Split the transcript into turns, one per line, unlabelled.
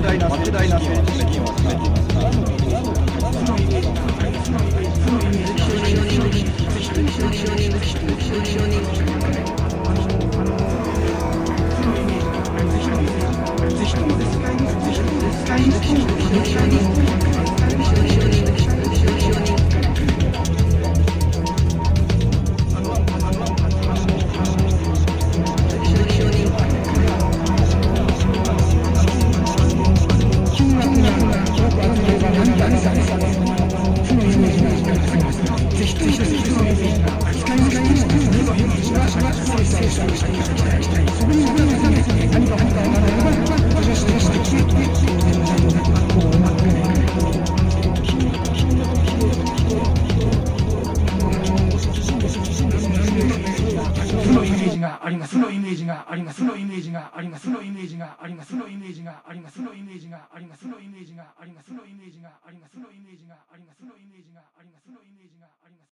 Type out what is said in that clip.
莫大な莫大なを集めていま。です。のイメージがあります。のイメージがあります。のイメージがあります。のイメージがあります。のイメージがあります。のイメージがあります。のイメージがあります。のイメージがあります。のイメージがあります。のイメージがあります。の